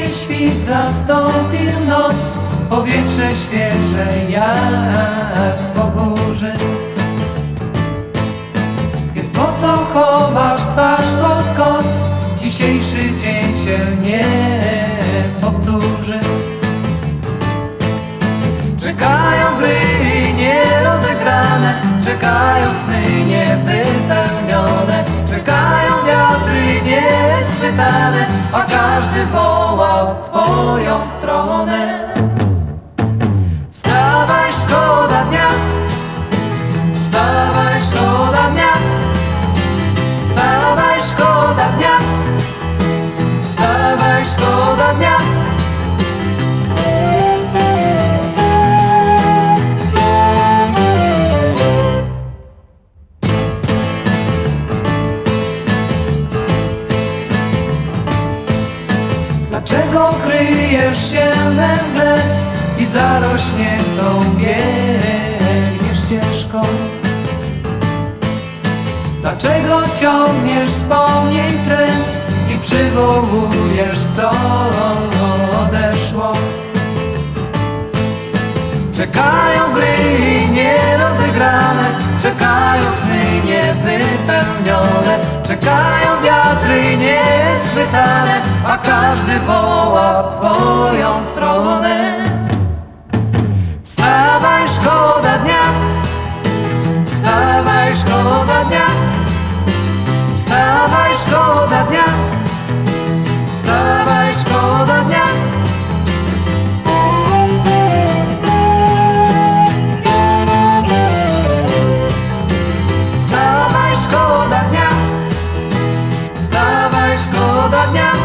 świt zastąpił noc Powietrze świeże jak po burzy Więc po co chowasz twarz pod koc? Dzisiejszy dzień się nie powtórzy Czekają gry nierozegrane Czekają sny A każdy woła w twoją stronę Dlaczego kryjesz się we mgle i zarośniętą biegniesz ścieżką? Dlaczego ciągniesz wspomnień tren i przywołujesz co odeszło? Czekają gry nierozegrane, czekają sny niewypełnione, czekają wiatry nieschwytane, a każdy woła w twoją stronę. down.